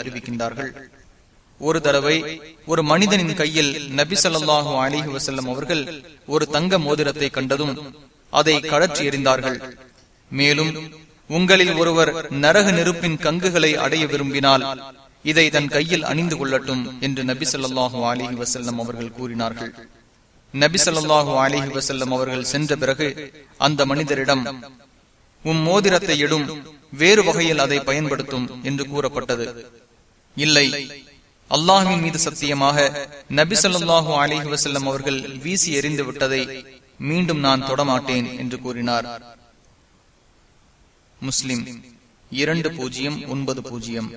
அறிவிக்கின்றார்கள் ஒரு தடவை ஒரு மனிதனின் கையில் நபி ஸல்லல்லாஹு அலிஹி வசல்லம் அவர்கள் ஒரு தங்க மோதிரத்தை கண்டதும் அதை கழற்றி எறிந்தார்கள். மேலும் உங்களில் ஒருவர் நரக நெருப்பின் கங்குகளை அடைய விரும்பினால் இதை தன் கையில் அணிந்து கொள்ளட்டும் என்று நபி சொல்லாஹு அலிஹி வசல்லம் அவர்கள் கூறினார்கள். நபி ஸல்லல்லாஹு அலிஹி வசல்லம் அவர்கள் சென்ற பிறகு அந்த மனிதரிடம் உம் மோதிரத்தை எடும் வேறு வகையில் அதை பயன்படுத்தும் என்று கூறப்பட்டது. இல்லை அல்லாஹின் மீது சத்தியமாக நபி ஸல்லல்லாஹு அலிஹி வசல்லம் அவர்கள் வீசி எறிந்து விட்டதை மீண்டும் நான் தொடமாட்டேன் என்று கூறினார். முஸ்லிம் இரண்டு பூஜ்ஜியம் ஒன்பது பூஜ்ஜியம்.